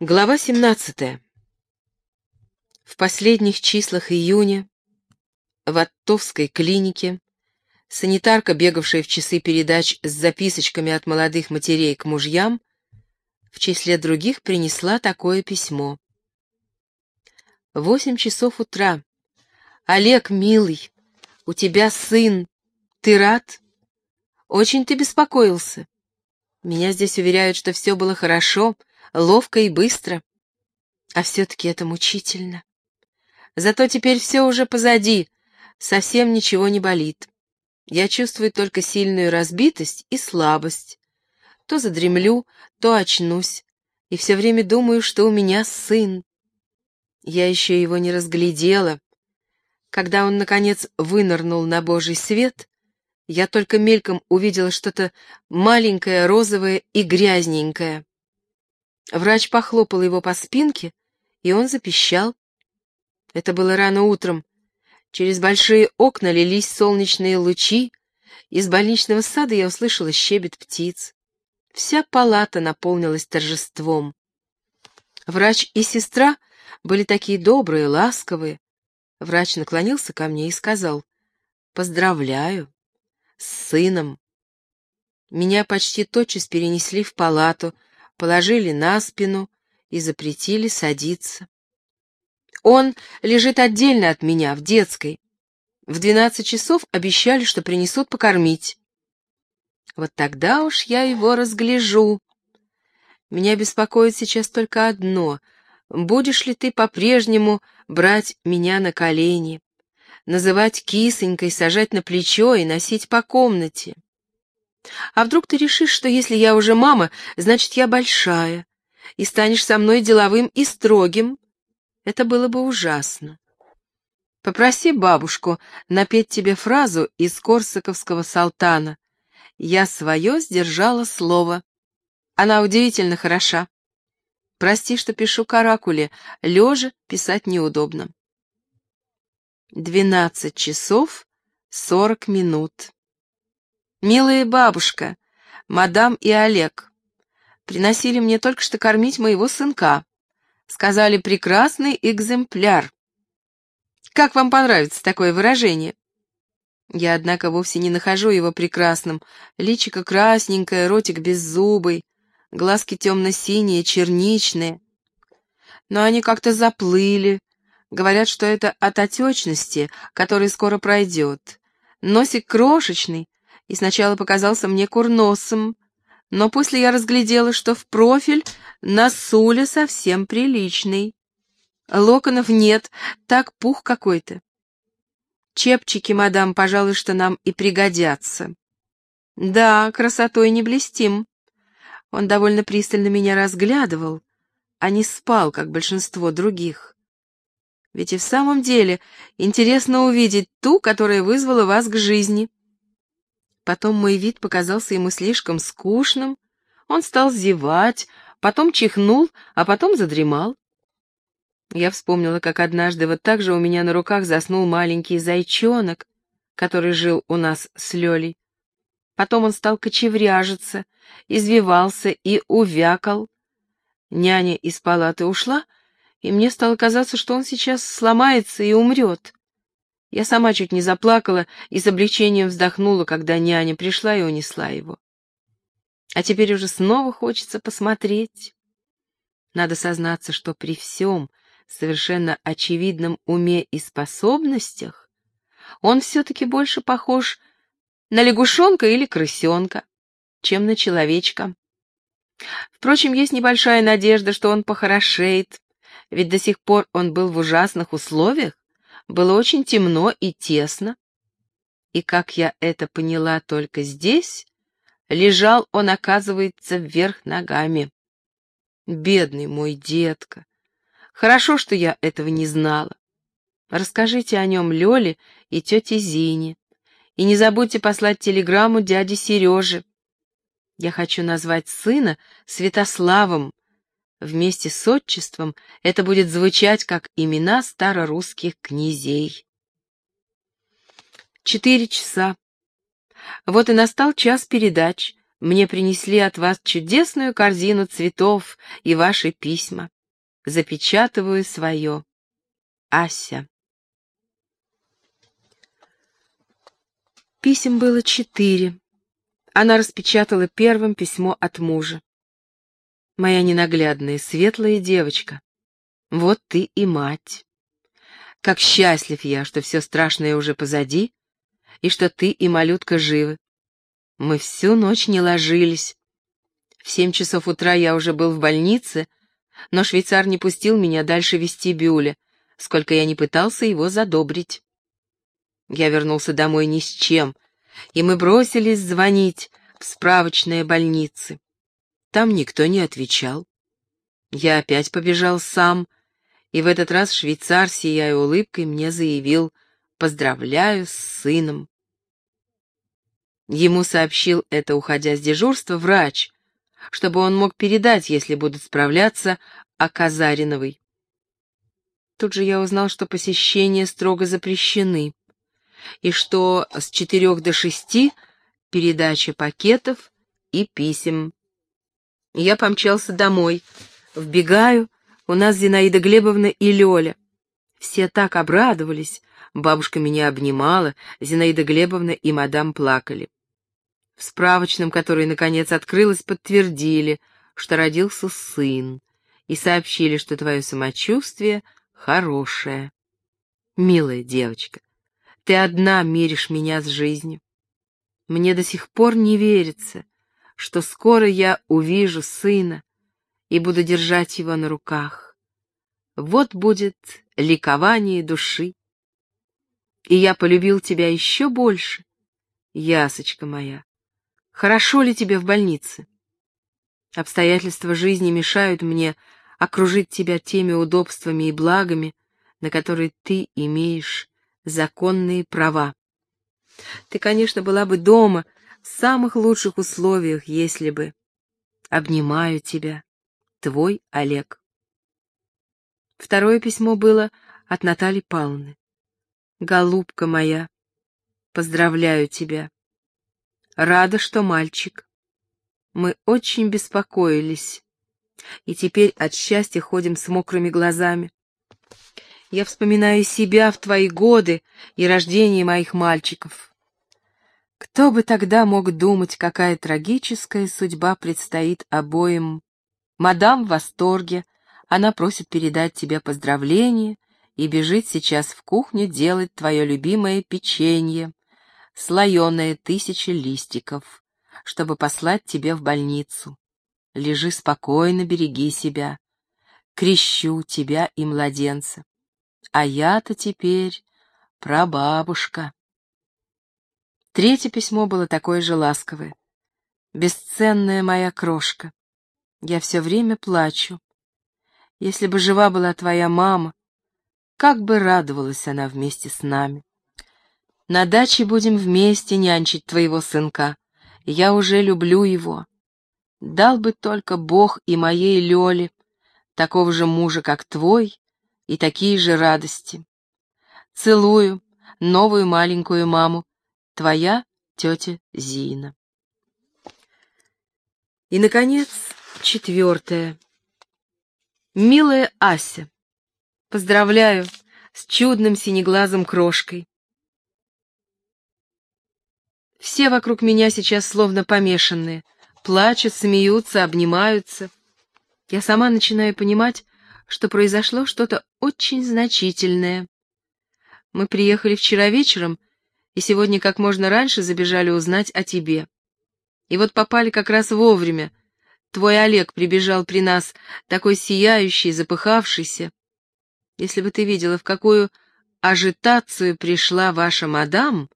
Глава 17. В последних числах июня в Оттовской клинике санитарка, бегавшая в часы передач с записочками от молодых матерей к мужьям, в числе других принесла такое письмо. Восемь часов утра. Олег, милый, у тебя сын. Ты рад? Очень ты беспокоился. Меня здесь уверяют, что все было хорошо, ловко и быстро. А все-таки это мучительно. Зато теперь все уже позади, совсем ничего не болит. Я чувствую только сильную разбитость и слабость. То задремлю, то очнусь, и все время думаю, что у меня сын. Я еще его не разглядела. Когда он, наконец, вынырнул на божий свет, я только мельком увидела что-то маленькое, розовое и грязненькое. Врач похлопал его по спинке, и он запищал. Это было рано утром. Через большие окна лились солнечные лучи. Из больничного сада я услышала щебет птиц. Вся палата наполнилась торжеством. Врач и сестра были такие добрые, ласковые. Врач наклонился ко мне и сказал, «Поздравляю, с сыном». Меня почти тотчас перенесли в палату, положили на спину и запретили садиться. Он лежит отдельно от меня, в детской. В двенадцать часов обещали, что принесут покормить. Вот тогда уж я его разгляжу. Меня беспокоит сейчас только одно. Будешь ли ты по-прежнему брать меня на колени, называть кисонькой, сажать на плечо и носить по комнате? А вдруг ты решишь, что если я уже мама, значит, я большая, и станешь со мной деловым и строгим? Это было бы ужасно. Попроси бабушку напеть тебе фразу из корсаковского салтана. Я свое сдержала слово. Она удивительно хороша. Прости, что пишу каракуле, лежа писать неудобно. Двенадцать часов сорок минут. «Милая бабушка, мадам и Олег, приносили мне только что кормить моего сынка. Сказали, прекрасный экземпляр. Как вам понравится такое выражение?» Я, однако, вовсе не нахожу его прекрасным. Личико красненькое, ротик беззубый, глазки темно-синие, черничные. Но они как-то заплыли. Говорят, что это от отечности, который скоро пройдет. Носик крошечный, и сначала показался мне курносом, но после я разглядела, что в профиль носуля совсем приличный. Локонов нет, так пух какой-то. Чепчики, мадам, пожалуй, что нам и пригодятся. Да, красотой не блестим. Он довольно пристально меня разглядывал, а не спал, как большинство других. Ведь и в самом деле интересно увидеть ту, которая вызвала вас к жизни. Потом мой вид показался ему слишком скучным, он стал зевать, потом чихнул, а потом задремал. Я вспомнила, как однажды вот так же у меня на руках заснул маленький зайчонок, который жил у нас с Лёлей. Потом он стал кочевряжиться, извивался и увякал. Няня из палаты ушла, и мне стало казаться, что он сейчас сломается и умрет. Я сама чуть не заплакала и с облегчением вздохнула, когда няня пришла и унесла его. А теперь уже снова хочется посмотреть. Надо сознаться, что при всем совершенно очевидном уме и способностях он все-таки больше похож на лягушонка или крысенка, чем на человечка. Впрочем, есть небольшая надежда, что он похорошеет, ведь до сих пор он был в ужасных условиях, было очень темно и тесно. И, как я это поняла только здесь, лежал он, оказывается, вверх ногами. Бедный мой детка! Хорошо, что я этого не знала. Расскажите о нем Лёле и тете Зине. И не забудьте послать телеграмму дяде Сереже. Я хочу назвать сына Святославом, Вместе с отчеством это будет звучать как имена старорусских князей. Четыре часа. Вот и настал час передач. Мне принесли от вас чудесную корзину цветов и ваши письма. Запечатываю свое. Ася. Писем было четыре. Она распечатала первым письмо от мужа. «Моя ненаглядная, светлая девочка, вот ты и мать. Как счастлив я, что все страшное уже позади, и что ты и малютка живы. Мы всю ночь не ложились. В семь часов утра я уже был в больнице, но швейцар не пустил меня дальше вестибюля, сколько я не пытался его задобрить. Я вернулся домой ни с чем, и мы бросились звонить в справочные больницы. Там никто не отвечал. Я опять побежал сам, и в этот раз швейцар, сияя улыбкой, мне заявил «Поздравляю с сыном». Ему сообщил это, уходя с дежурства, врач, чтобы он мог передать, если будут справляться, о Казариновой. Тут же я узнал, что посещения строго запрещены, и что с четырех до шести передача пакетов и писем. Я помчался домой. Вбегаю, у нас Зинаида Глебовна и Лёля. Все так обрадовались, бабушка меня обнимала, Зинаида Глебовна и мадам плакали. В справочном, который, наконец, открылось, подтвердили, что родился сын, и сообщили, что твое самочувствие хорошее. Милая девочка, ты одна миришь меня с жизнью. Мне до сих пор не верится, что скоро я увижу сына и буду держать его на руках. Вот будет ликование души. И я полюбил тебя еще больше, ясочка моя. Хорошо ли тебе в больнице? Обстоятельства жизни мешают мне окружить тебя теми удобствами и благами, на которые ты имеешь законные права. Ты, конечно, была бы дома в самых лучших условиях, если бы... Обнимаю тебя, твой Олег. Второе письмо было от Натальи Павловны. Голубка моя, поздравляю тебя. Рада, что мальчик. Мы очень беспокоились, и теперь от счастья ходим с мокрыми глазами. Я вспоминаю себя в твои годы и рождение моих мальчиков. Кто бы тогда мог думать, какая трагическая судьба предстоит обоим. Мадам в восторге, она просит передать тебе поздравления и бежит сейчас в кухню делать твое любимое печенье, слоеное тысячи листиков, чтобы послать тебе в больницу. Лежи спокойно, береги себя. Крещу тебя и младенца. А я-то теперь прабабушка. Третье письмо было такое же ласковое. «Бесценная моя крошка, я все время плачу. Если бы жива была твоя мама, как бы радовалась она вместе с нами. На даче будем вместе нянчить твоего сынка. Я уже люблю его. Дал бы только Бог и моей Лёле такого же мужа, как твой, и такие же радости. Целую новую маленькую маму, твоя тетя Зина. И, наконец, четвертое. Милая Ася, поздравляю с чудным синеглазым крошкой. Все вокруг меня сейчас словно помешанные, плачут, смеются, обнимаются. Я сама начинаю понимать, что произошло что-то очень значительное. Мы приехали вчера вечером и сегодня как можно раньше забежали узнать о тебе. И вот попали как раз вовремя. Твой Олег прибежал при нас, такой сияющий, запыхавшийся. Если бы ты видела, в какую ажитацию пришла ваша мадам,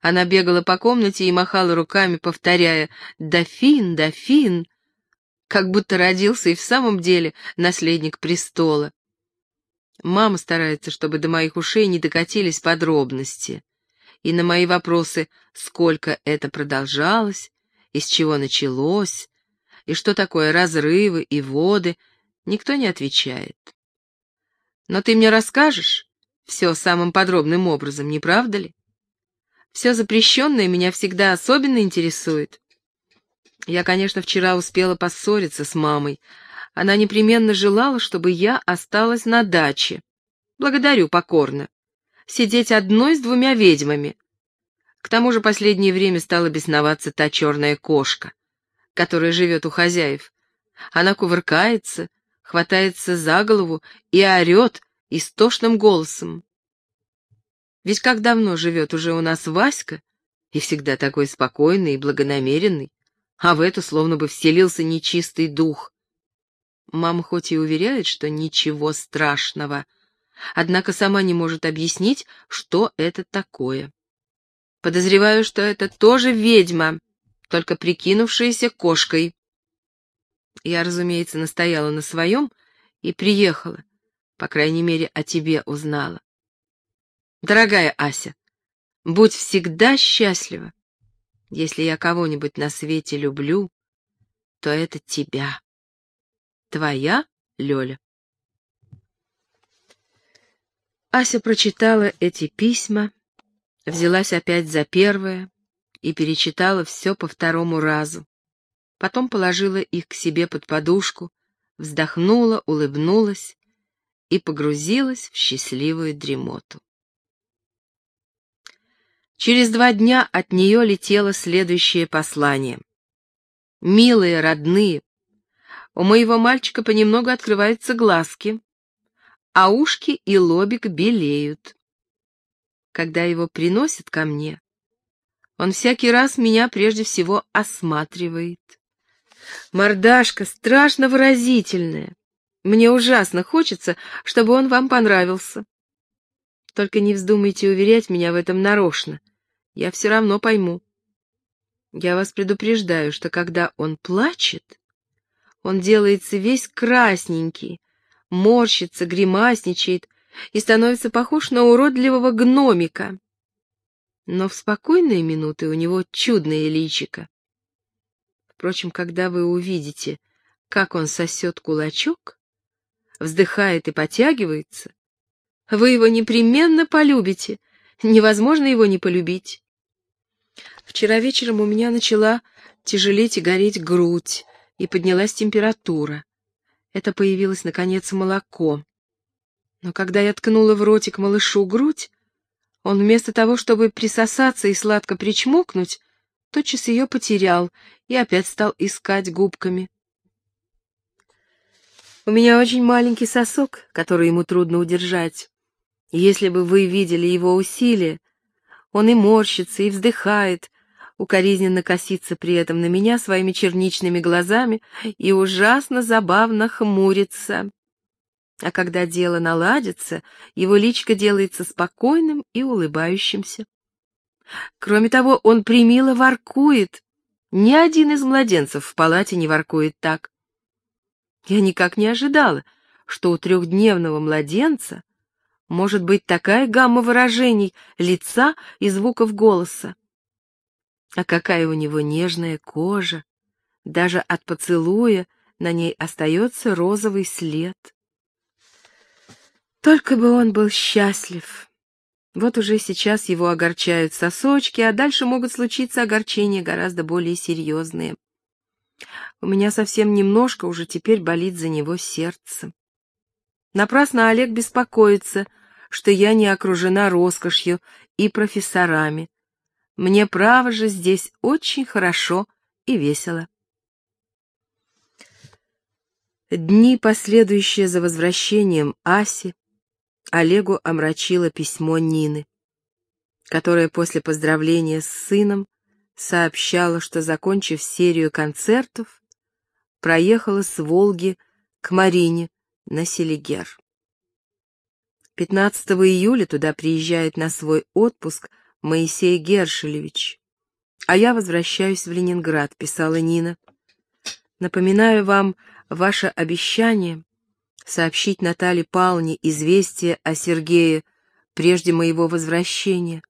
она бегала по комнате и махала руками, повторяя «Дофин, дофин!», как будто родился и в самом деле наследник престола. Мама старается, чтобы до моих ушей не докатились подробности. И на мои вопросы, сколько это продолжалось, из чего началось, и что такое разрывы и воды, никто не отвечает. Но ты мне расскажешь все самым подробным образом, не правда ли? Все запрещенное меня всегда особенно интересует. Я, конечно, вчера успела поссориться с мамой. Она непременно желала, чтобы я осталась на даче. Благодарю покорно. Сидеть одной с двумя ведьмами. К тому же последнее время стала бесноваться та черная кошка, которая живет у хозяев. Она кувыркается, хватается за голову и орет истошным голосом. Ведь как давно живет уже у нас Васька, и всегда такой спокойный и благонамеренный, а в эту словно бы вселился нечистый дух. Мама хоть и уверяет, что ничего страшного, однако сама не может объяснить, что это такое. Подозреваю, что это тоже ведьма, только прикинувшаяся кошкой. Я, разумеется, настояла на своем и приехала, по крайней мере, о тебе узнала. Дорогая Ася, будь всегда счастлива. Если я кого-нибудь на свете люблю, то это тебя. Твоя Лёля. Ася прочитала эти письма, взялась опять за первое и перечитала все по второму разу. Потом положила их к себе под подушку, вздохнула, улыбнулась и погрузилась в счастливую дремоту. Через два дня от нее летело следующее послание. «Милые, родные, у моего мальчика понемногу открываются глазки, а ушки и лобик белеют. Когда его приносят ко мне, он всякий раз меня прежде всего осматривает. Мордашка страшно выразительная. Мне ужасно хочется, чтобы он вам понравился. Только не вздумайте уверять меня в этом нарочно. Я все равно пойму. Я вас предупреждаю, что когда он плачет, он делается весь красненький, морщится, гримасничает и становится похож на уродливого гномика. Но в спокойные минуты у него чудное личико. Впрочем, когда вы увидите, как он сосет кулачок, вздыхает и потягивается, вы его непременно полюбите, невозможно его не полюбить. Вчера вечером у меня начала тяжелеть и гореть грудь, и поднялась температура. Это появилось, наконец, молоко. Но когда я ткнула в ротик малышу грудь, он вместо того, чтобы присосаться и сладко причмокнуть, тотчас ее потерял и опять стал искать губками. У меня очень маленький сосок, который ему трудно удержать. Если бы вы видели его усилия, он и морщится, и вздыхает, укоризненно косится при этом на меня своими черничными глазами и ужасно забавно хмурится. А когда дело наладится, его личко делается спокойным и улыбающимся. Кроме того, он примило воркует. Ни один из младенцев в палате не воркует так. Я никак не ожидала, что у трехдневного младенца может быть такая гамма выражений лица и звуков голоса. А какая у него нежная кожа! Даже от поцелуя на ней остается розовый след. Только бы он был счастлив. Вот уже сейчас его огорчают сосочки, а дальше могут случиться огорчения гораздо более серьезные. У меня совсем немножко уже теперь болит за него сердце. Напрасно Олег беспокоится, что я не окружена роскошью и профессорами. Мне, право же, здесь очень хорошо и весело. Дни, последующие за возвращением Аси, Олегу омрачило письмо Нины, которая после поздравления с сыном сообщала, что, закончив серию концертов, проехала с Волги к Марине на Селигер. 15 июля туда приезжает на свой отпуск Моисей Гершелевич. А я возвращаюсь в Ленинград, писала Нина. Напоминаю вам ваше обещание сообщить Наталье Павловне известие о Сергее прежде моего возвращения,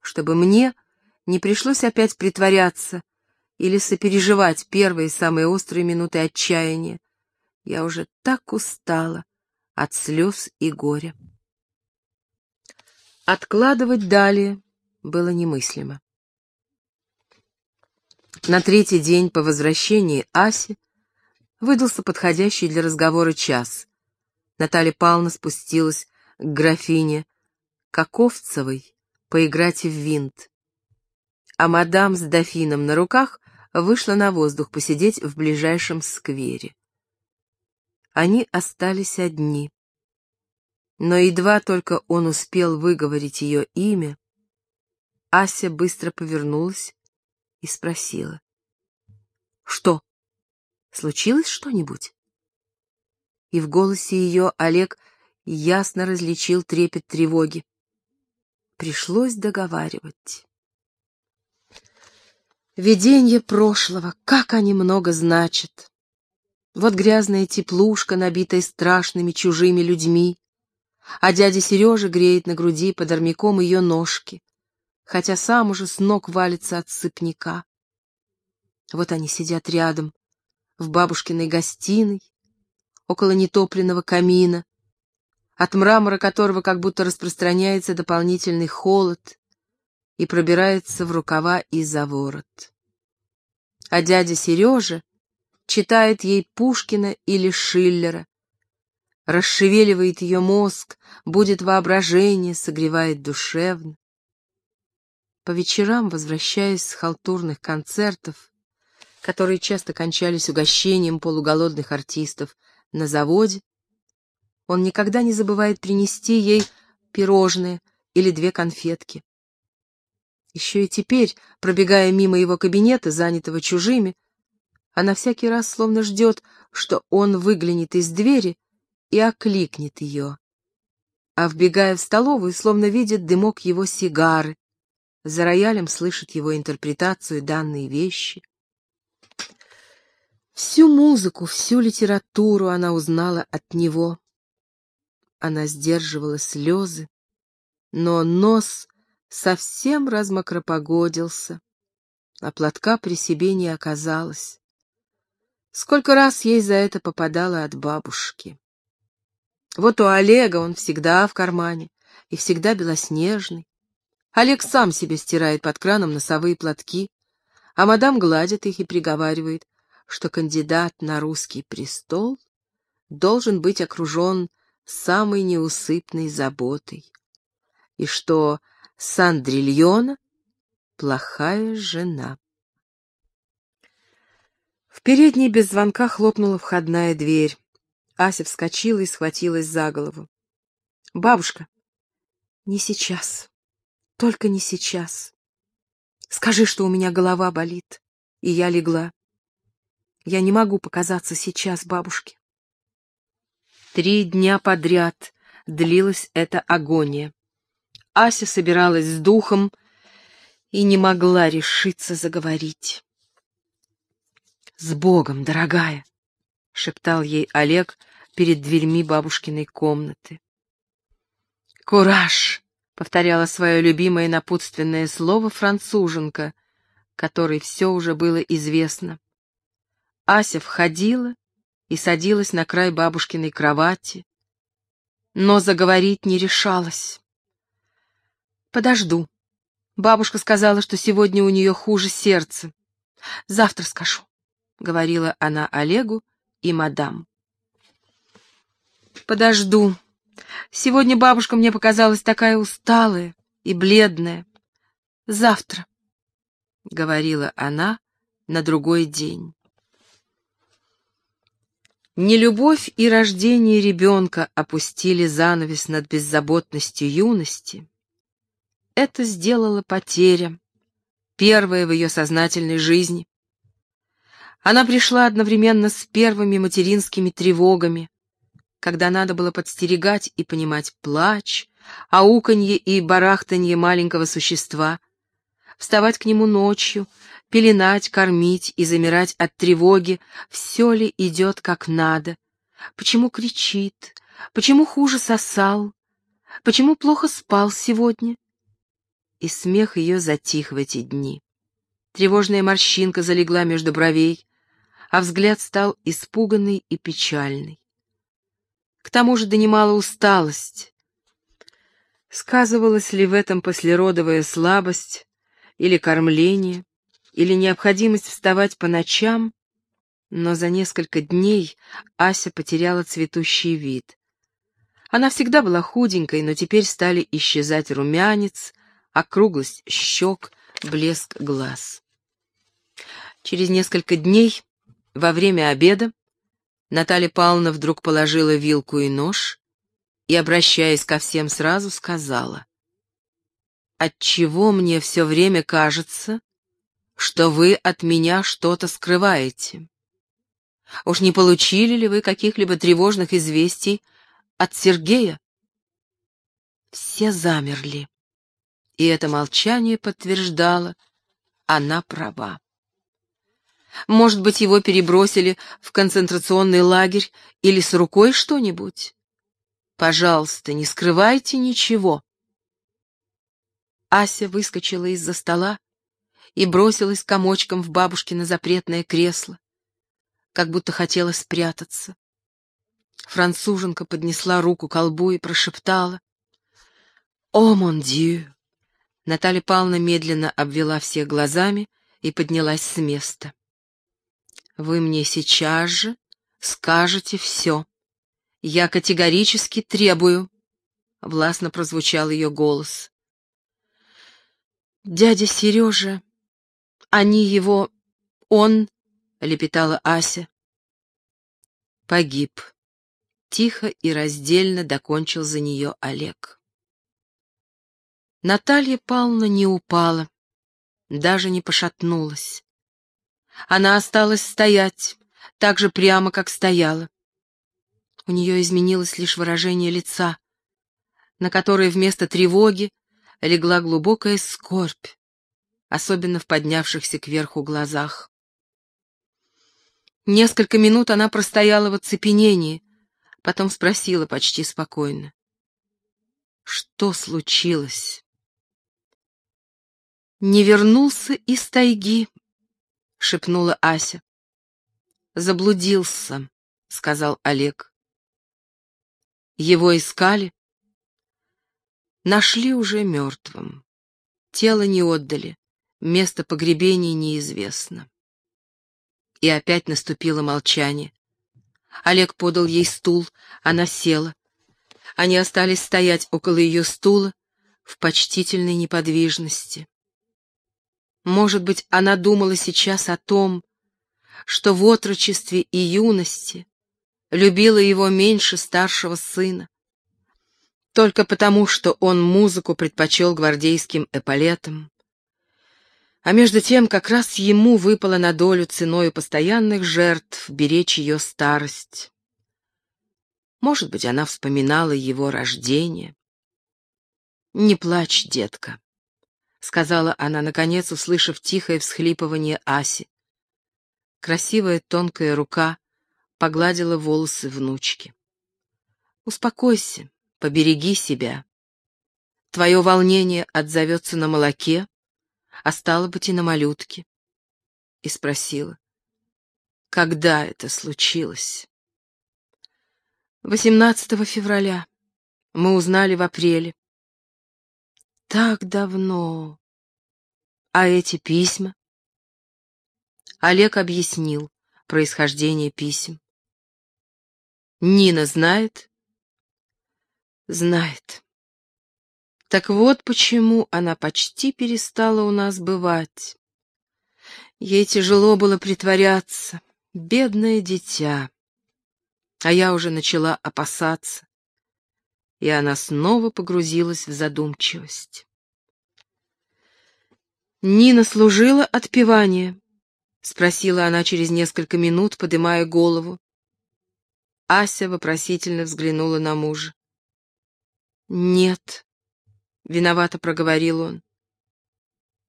чтобы мне не пришлось опять притворяться или сопереживать первые самые острые минуты отчаяния. Я уже так устала от слез и горя. Откладывать далее было немыслимо. На третий день по возвращении Аси выдался подходящий для разговора час. Наталья Павловна спустилась к графине Каковцевой поиграть в винт. А мадам с дофином на руках вышла на воздух посидеть в ближайшем сквере. Они остались одни. Но едва только он успел выговорить ее имя, Ася быстро повернулась и спросила. «Что? Случилось что-нибудь?» И в голосе ее Олег ясно различил трепет тревоги. Пришлось договаривать. Видение прошлого, как они много значат. Вот грязная теплушка, набитая страшными чужими людьми, а дядя Сережа греет на груди под армяком ее ножки, хотя сам уже с ног валится от сыпняка. Вот они сидят рядом, в бабушкиной гостиной, около нетопленного камина, от мрамора которого как будто распространяется дополнительный холод и пробирается в рукава и за ворот. А дядя Сережа читает ей Пушкина или Шиллера, расшевеливает ее мозг, будет воображение, согревает душевно. По вечерам, возвращаясь с халтурных концертов, которые часто кончались угощением полуголодных артистов на заводе, он никогда не забывает принести ей пирожные или две конфетки. Еще и теперь, пробегая мимо его кабинета, занятого чужими, она всякий раз словно ждет, что он выглянет из двери и окликнет ее. А вбегая в столовую, словно видит дымок его сигары, за роялем слышит его интерпретацию данной вещи. Всю музыку, всю литературу она узнала от него. Она сдерживала слезы, но нос совсем размокропогодился, а платка при себе не оказалось. Сколько раз ей за это попадало от бабушки. Вот у Олега он всегда в кармане и всегда белоснежный, Олег сам себе стирает под краном носовые платки, а мадам гладит их и приговаривает, что кандидат на русский престол должен быть окружен самой неусыпной заботой, и что Сандрильона — плохая жена. В передней без звонка хлопнула входная дверь. Ася вскочила и схватилась за голову. «Бабушка, не сейчас. Только не сейчас. Скажи, что у меня голова болит, и я легла. Я не могу показаться сейчас бабушке. Три дня подряд длилась эта агония. Ася собиралась с духом и не могла решиться заговорить. «С Богом, дорогая!» — шептал ей Олег перед дверьми бабушкиной комнаты. «Кураж!» — повторяла свое любимое напутственное слово француженка, которой все уже было известно. Ася входила и садилась на край бабушкиной кровати, но заговорить не решалась. «Подожду. Бабушка сказала, что сегодня у нее хуже сердце. Завтра скажу», — говорила она Олегу и мадам. «Подожду», Сегодня бабушка мне показалась такая усталая и бледная. Завтра, — говорила она на другой день. Нелюбовь и рождение ребенка опустили занавес над беззаботностью юности. Это сделала потеря, первая в ее сознательной жизни. Она пришла одновременно с первыми материнскими тревогами, когда надо было подстерегать и понимать плач, ауканье и барахтанье маленького существа, вставать к нему ночью, пеленать, кормить и замирать от тревоги, все ли идет как надо, почему кричит, почему хуже сосал, почему плохо спал сегодня. И смех ее затих в эти дни. Тревожная морщинка залегла между бровей, а взгляд стал испуганный и печальный. К тому же донимала усталость. Сказывалась ли в этом послеродовая слабость или кормление? или необходимость вставать по ночам, но за несколько дней Ася потеряла цветущий вид. Она всегда была худенькой, но теперь стали исчезать румянец, округлость щек, блеск глаз. Через несколько дней, во время обеда, Наталья Павловна вдруг положила вилку и нож и, обращаясь ко всем сразу, сказала, «Отчего мне все время кажется, что вы от меня что-то скрываете?» Уж не получили ли вы каких-либо тревожных известий от Сергея? Все замерли, и это молчание подтверждало, она права. Может быть, его перебросили в концентрационный лагерь или с рукой что-нибудь? Пожалуйста, не скрывайте ничего. Ася выскочила из-за стола и бросилась комочком в бабушкино запретное кресло как будто хотела спрятаться. Француженка поднесла руку к колбу и прошептала. «О, мон дью!» Наталья Павловна медленно обвела всех глазами и поднялась с места. «Вы мне сейчас же скажете все. Я категорически требую», — властно прозвучал ее голос. «Дядя Сережа, они его... он...» лепетала Ася. Погиб. Тихо и раздельно докончил за нее Олег. Наталья Павловна не упала, даже не пошатнулась. Она осталась стоять, так же прямо, как стояла. У нее изменилось лишь выражение лица, на которое вместо тревоги легла глубокая скорбь, особенно в поднявшихся кверху глазах. Несколько минут она простояла в оцепенении, потом спросила почти спокойно. «Что случилось?» «Не вернулся из тайги», — шепнула Ася. «Заблудился», — сказал Олег. «Его искали?» «Нашли уже мертвым. Тело не отдали, место погребения неизвестно» и опять наступило молчание. Олег подал ей стул, она села. Они остались стоять около ее стула в почтительной неподвижности. Может быть, она думала сейчас о том, что в отрочестве и юности любила его меньше старшего сына, только потому, что он музыку предпочел гвардейским эполетам, а между тем как раз ему выпало на долю ценою постоянных жертв беречь ее старость. Может быть, она вспоминала его рождение. «Не плачь, детка», — сказала она, наконец, услышав тихое всхлипывание Аси. Красивая тонкая рука погладила волосы внучки. «Успокойся, побереги себя. Твое волнение отзовется на молоке, а стало быть и на малютке. И спросила, когда это случилось? 18 февраля. Мы узнали в апреле. Так давно. А эти письма? Олег объяснил происхождение писем. Нина знает? Знает. Так вот почему она почти перестала у нас бывать. Ей тяжело было притворяться, бедное дитя. А я уже начала опасаться, и она снова погрузилась в задумчивость. «Нина служила отпевание?» — спросила она через несколько минут, подымая голову. Ася вопросительно взглянула на мужа. «Нет», — виновато проговорил он.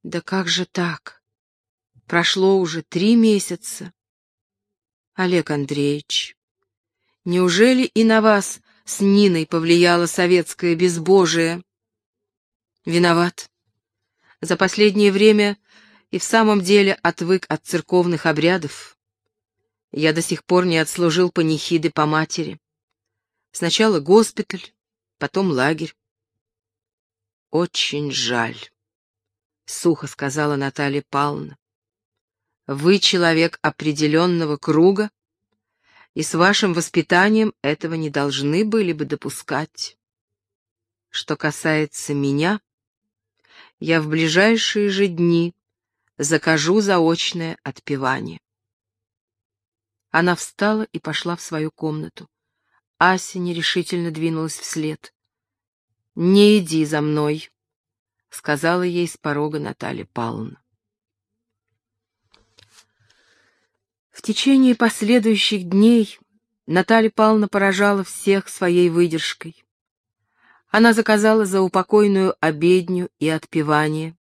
«Да как же так? Прошло уже три месяца. Олег Андреевич, неужели и на вас с Ниной повлияло советское безбожие?» «Виноват. За последнее время и в самом деле отвык от церковных обрядов. Я до сих пор не отслужил панихиды по матери. Сначала госпиталь, потом лагерь. «Очень жаль», — сухо сказала Наталья Павловна. Вы человек определенного круга, и с вашим воспитанием этого не должны были бы допускать. Что касается меня, я в ближайшие же дни закажу заочное отпевание. Она встала и пошла в свою комнату. Ася нерешительно двинулась вслед. «Не иди за мной», — сказала ей с порога Наталья Павловна. В течение последующих дней Наталья Павловна поражала всех своей выдержкой. Она заказала заупокойную обедню и отпевание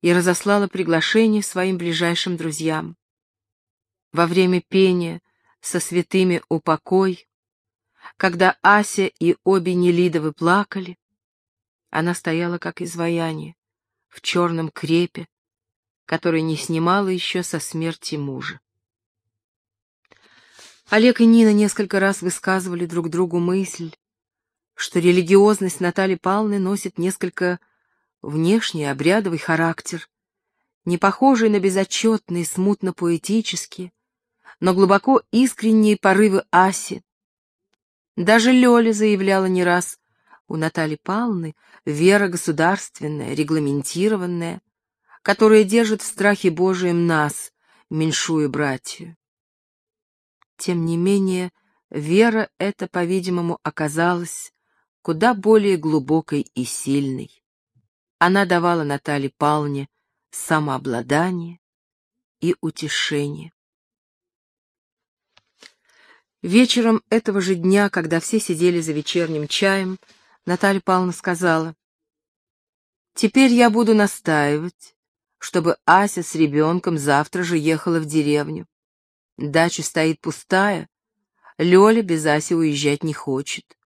и разослала приглашение своим ближайшим друзьям. Во время пения со святыми упокой, когда Ася и обе Нелидовы плакали, она стояла как изваяние в черном крепе, который не снимала еще со смерти мужа. Олег и Нина несколько раз высказывали друг другу мысль, что религиозность Натальи Павловны носит несколько внешний обрядовый характер, не похожий на безотчетные, смутно-поэтические, но глубоко искренние порывы Аси. Даже Лёля заявляла не раз, у Натальи Павловны вера государственная, регламентированная, которая держит в страхе Божием нас, меньшую братью. Тем не менее, вера эта, по-видимому, оказалась куда более глубокой и сильной. Она давала Наталье Павловне самообладание и утешение. Вечером этого же дня, когда все сидели за вечерним чаем, Наталья Павловна сказала, «Теперь я буду настаивать, чтобы Ася с ребенком завтра же ехала в деревню. Дача стоит пустая. Лёля без Аси уезжать не хочет.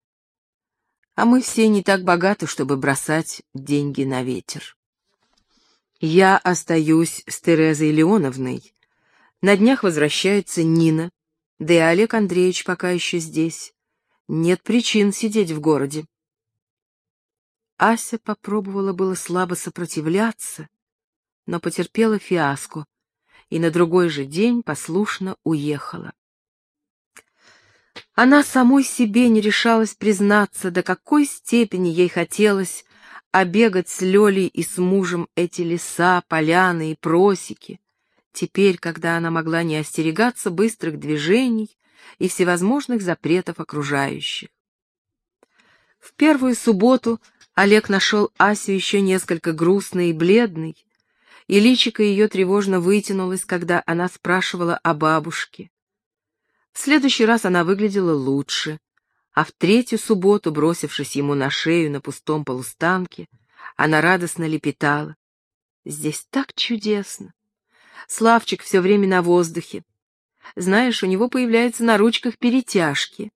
А мы все не так богаты, чтобы бросать деньги на ветер. Я остаюсь с Терезой Леоновной. На днях возвращается Нина, да и Олег Андреевич пока еще здесь. Нет причин сидеть в городе. Ася попробовала было слабо сопротивляться, но потерпела фиаско и на другой же день послушно уехала. Она самой себе не решалась признаться, до какой степени ей хотелось обегать с Лёлей и с мужем эти леса, поляны и просеки, теперь, когда она могла не остерегаться быстрых движений и всевозможных запретов окружающих. В первую субботу Олег нашел Асю еще несколько грустной и бледной, и личико ее тревожно вытянулось, когда она спрашивала о бабушке. В следующий раз она выглядела лучше, а в третью субботу, бросившись ему на шею на пустом полустанке, она радостно лепетала. «Здесь так чудесно! Славчик все время на воздухе. Знаешь, у него появляются на ручках перетяжки.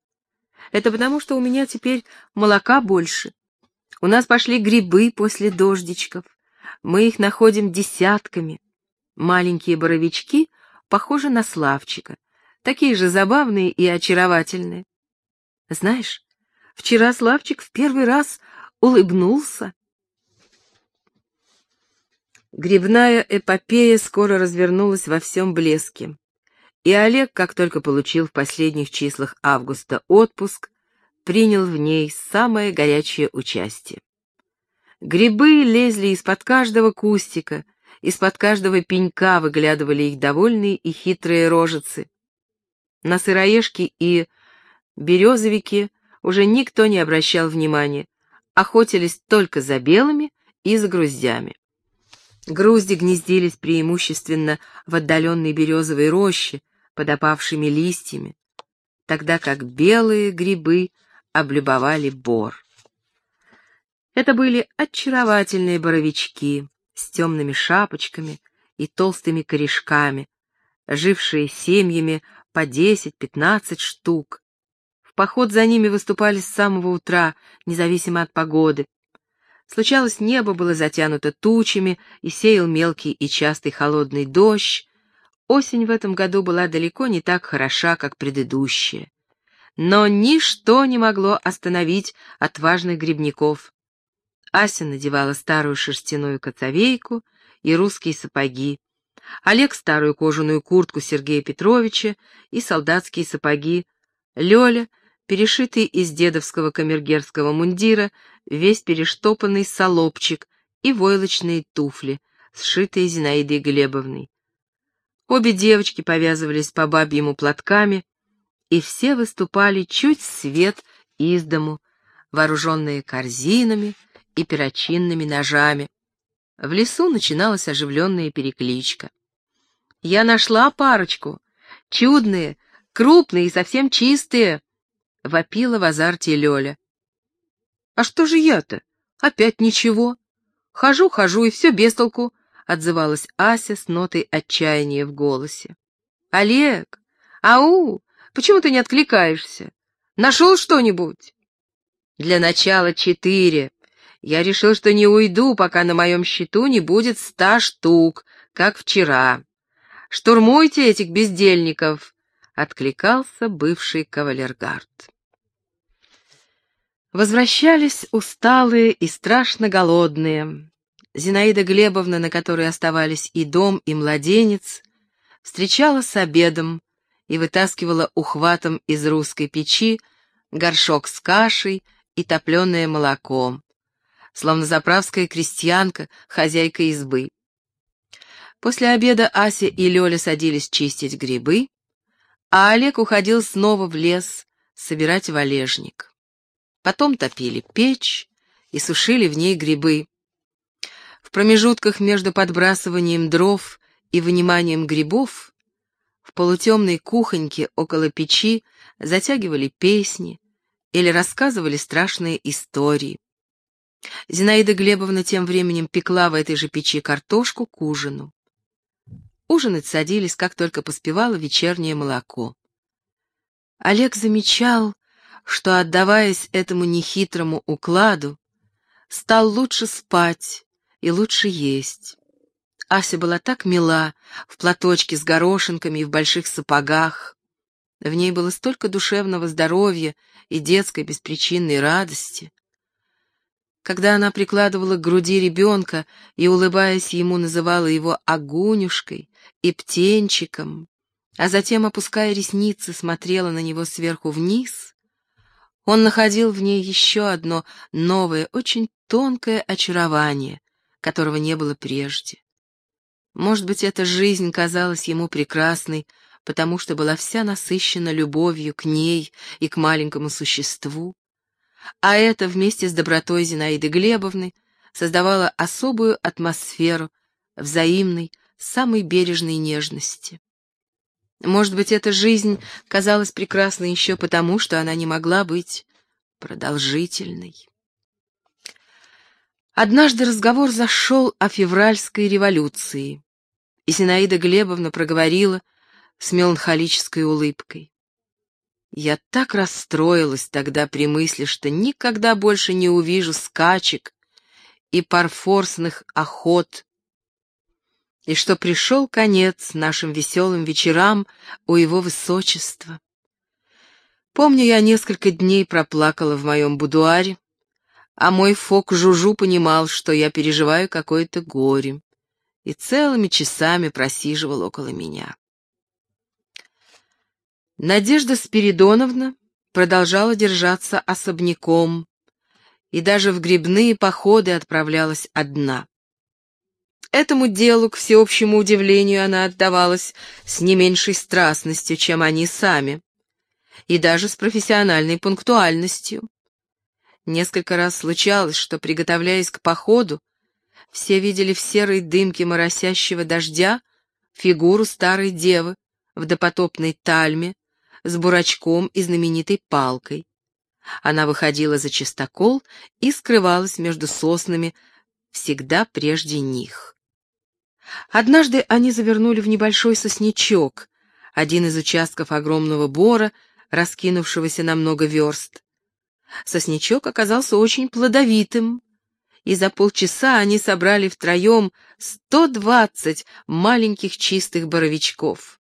Это потому, что у меня теперь молока больше. У нас пошли грибы после дождичков. Мы их находим десятками. Маленькие боровички похожи на Славчика, такие же забавные и очаровательные. Знаешь, вчера Славчик в первый раз улыбнулся. Грибная эпопея скоро развернулась во всем блеске, и Олег, как только получил в последних числах августа отпуск, принял в ней самое горячее участие. Грибы лезли из-под каждого кустика, из-под каждого пенька выглядывали их довольные и хитрые рожицы. На сыроежки и березовики уже никто не обращал внимания, охотились только за белыми и за груздями. Грузди гнездились преимущественно в отдаленной березовой роще под опавшими листьями, тогда как белые грибы облюбовали бор. Это были очаровательные боровички с темными шапочками и толстыми корешками, жившие семьями по десять-пятнадцать штук. В поход за ними выступали с самого утра, независимо от погоды. Случалось, небо было затянуто тучами и сеял мелкий и частый холодный дождь. Осень в этом году была далеко не так хороша, как предыдущая. Но ничто не могло остановить отважных грибников. Ася надевала старую шерстяную коцовейку и русские сапоги, Олег старую кожаную куртку Сергея Петровича и солдатские сапоги, Лёля, перешитый из дедовского камергерского мундира, весь перештопанный солопчик и войлочные туфли, сшитые Зинаидой Глебовной. Обе девочки повязывались по бабьему платками, и все выступали чуть свет из дому, вооруженные корзинами и перочинными ножами. В лесу начиналась оживленная перекличка. «Я нашла парочку. Чудные, крупные и совсем чистые!» — вопила в азарте Лёля. «А что же я-то? Опять ничего. Хожу, хожу, и все без толку», — отзывалась Ася с нотой отчаяния в голосе. «Олег! Ау! Почему ты не откликаешься? Нашел что-нибудь?» «Для начала четыре. Я решил, что не уйду, пока на моем счету не будет ста штук, как вчера. Штурмуйте этих бездельников!» — откликался бывший кавалергард. Возвращались усталые и страшно голодные. Зинаида Глебовна, на которой оставались и дом, и младенец, встречала с обедом и вытаскивала ухватом из русской печи горшок с кашей и топленое молоко, словно заправская крестьянка, хозяйка избы. После обеда Ася и Лёля садились чистить грибы, а Олег уходил снова в лес собирать валежник. Потом топили печь и сушили в ней грибы. В промежутках между подбрасыванием дров и выниманием грибов в полутемной кухоньке около печи затягивали песни или рассказывали страшные истории. Зинаида Глебовна тем временем пекла в этой же печи картошку к ужину. Ужинать садились, как только поспевало вечернее молоко. Олег замечал, что, отдаваясь этому нехитрому укладу, стал лучше спать и лучше есть. Ася была так мила, в платочке с горошинками и в больших сапогах. В ней было столько душевного здоровья и детской беспричинной радости. Когда она прикладывала к груди ребенка и, улыбаясь ему, называла его Агунюшкой и Птенчиком, а затем, опуская ресницы, смотрела на него сверху вниз, он находил в ней еще одно новое, очень тонкое очарование, которого не было прежде. Может быть, эта жизнь казалась ему прекрасной, потому что была вся насыщена любовью к ней и к маленькому существу, а это вместе с добротой Зинаиды Глебовны создавало особую атмосферу взаимной, самой бережной нежности. Может быть, эта жизнь казалась прекрасной еще потому, что она не могла быть продолжительной. Однажды разговор зашел о февральской революции, и Зинаида Глебовна проговорила с меланхолической улыбкой. Я так расстроилась тогда при мысли, что никогда больше не увижу скачек и парфорсных охот и что пришел конец нашим веселым вечерам у его высочества. Помню, я несколько дней проплакала в моем будуаре, а мой фок Жужу понимал, что я переживаю какое-то горе, и целыми часами просиживал около меня. Надежда Спиридоновна продолжала держаться особняком, и даже в грибные походы отправлялась одна. Этому делу, к всеобщему удивлению, она отдавалась с не меньшей страстностью, чем они сами, и даже с профессиональной пунктуальностью. Несколько раз случалось, что, приготовляясь к походу, все видели в серой дымке моросящего дождя фигуру старой девы в допотопной тальме с бурачком и знаменитой палкой. Она выходила за чистокол и скрывалась между соснами всегда прежде них. Однажды они завернули в небольшой сосничок, один из участков огромного бора, раскинувшегося на много верст. Сосничок оказался очень плодовитым, и за полчаса они собрали втроем сто двадцать маленьких чистых боровичков.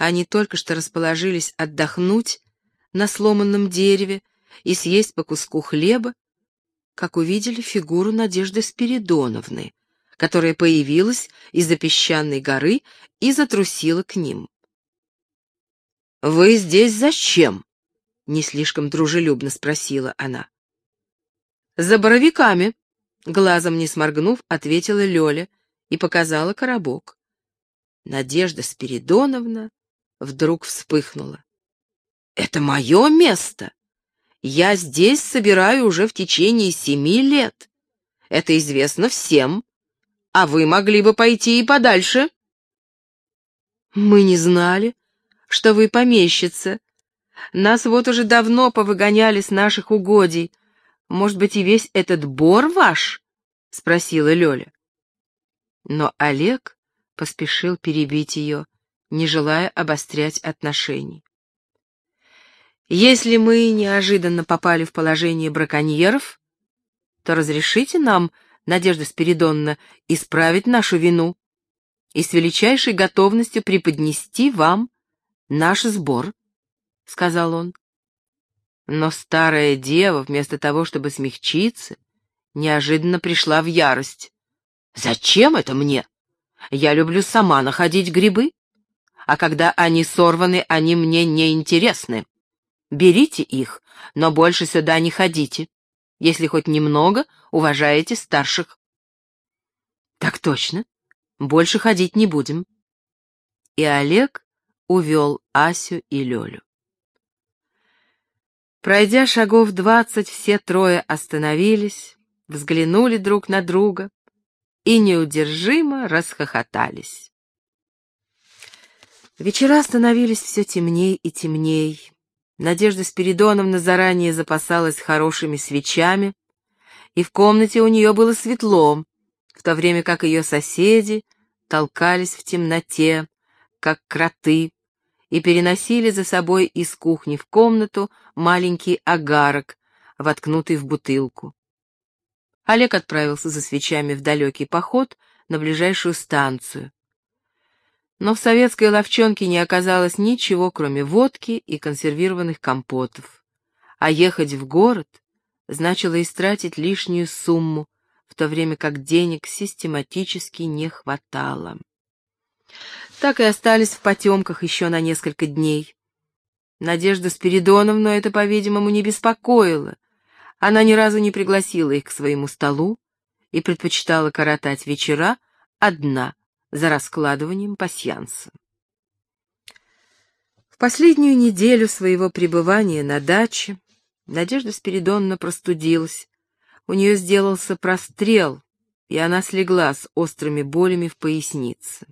Они только что расположились отдохнуть на сломанном дереве и съесть по куску хлеба, как увидели фигуру Надежды Спиридоновны, которая появилась из-за песчаной горы и затрусила к ним. «Вы здесь зачем?» — не слишком дружелюбно спросила она. «За боровиками», — глазом не сморгнув, ответила Лёля и показала коробок. Надежда Спиридоновна вдруг вспыхнула. «Это мое место! Я здесь собираю уже в течение семи лет. Это известно всем. А вы могли бы пойти и подальше». «Мы не знали, что вы помещица. Нас вот уже давно повыгоняли с наших угодий. Может быть, и весь этот бор ваш?» — спросила Лёля. Но Олег поспешил перебить ее, не желая обострять отношений. «Если мы неожиданно попали в положение браконьеров, то разрешите нам, Надежда Спиридонна, исправить нашу вину и с величайшей готовностью преподнести вам наш сбор», — сказал он. Но старая дева, вместо того, чтобы смягчиться, неожиданно пришла в ярость. «Зачем это мне? Я люблю сама находить грибы, а когда они сорваны, они мне не интересны. Берите их, но больше сюда не ходите, если хоть немного уважаете старших». «Так точно, больше ходить не будем». И Олег увел Асю и Лёлю. Пройдя шагов двадцать, все трое остановились, взглянули друг на друга и неудержимо расхохотались. Вечера становились все темней и темней. Надежда Спиридоновна заранее запасалась хорошими свечами, и в комнате у нее было светло, в то время как ее соседи толкались в темноте, как кроты, и переносили за собой из кухни в комнату маленький агарок, воткнутый в бутылку. Олег отправился за свечами в далекий поход на ближайшую станцию. Но в советской ловчонке не оказалось ничего, кроме водки и консервированных компотов. А ехать в город значило истратить лишнюю сумму, в то время как денег систематически не хватало так и остались в потемках еще на несколько дней. Надежда Спиридоновну это, по-видимому, не беспокоило. Она ни разу не пригласила их к своему столу и предпочитала коротать вечера одна за раскладыванием пасьянса. В последнюю неделю своего пребывания на даче Надежда Спиридоновна простудилась. У нее сделался прострел, и она слегла с острыми болями в пояснице.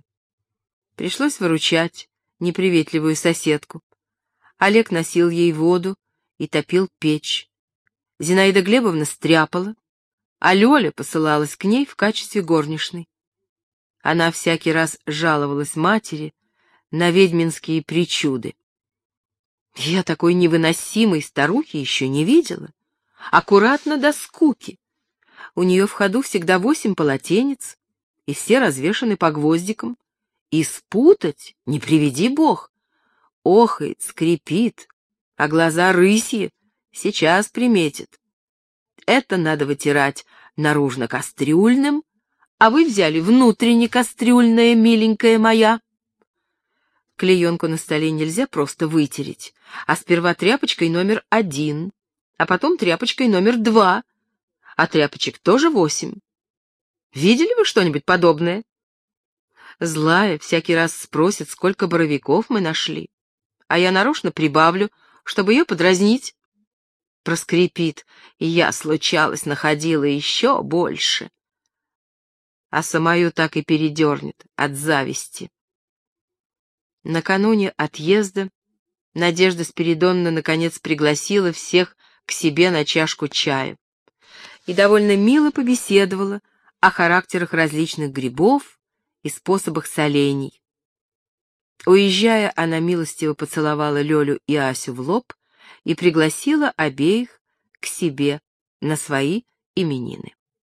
Пришлось выручать неприветливую соседку. Олег носил ей воду и топил печь. Зинаида Глебовна стряпала, а Лёля посылалась к ней в качестве горничной. Она всякий раз жаловалась матери на ведьминские причуды. Я такой невыносимой старухи еще не видела. Аккуратно до скуки. У нее в ходу всегда восемь полотенец, и все развешаны по гвоздикам. И спутать, не приведи бог. Охает, скрипит, а глаза рысьи сейчас приметит. Это надо вытирать наружно-кастрюльным, а вы взяли внутренне-кастрюльное, миленькая моя. Клеенку на столе нельзя просто вытереть, а сперва тряпочкой номер один, а потом тряпочкой номер два, а тряпочек тоже восемь. Видели вы что-нибудь подобное? Злая всякий раз спросит, сколько боровиков мы нашли. А я нарочно прибавлю, чтобы ее подразнить. Проскрипит, и я, случалось, находила еще больше. А самую так и передернет от зависти. Накануне отъезда Надежда Спиридонна наконец пригласила всех к себе на чашку чая и довольно мило побеседовала о характерах различных грибов, и способах солений. Уезжая, она милостиво поцеловала Лёлю и Асю в лоб и пригласила обеих к себе на свои именины.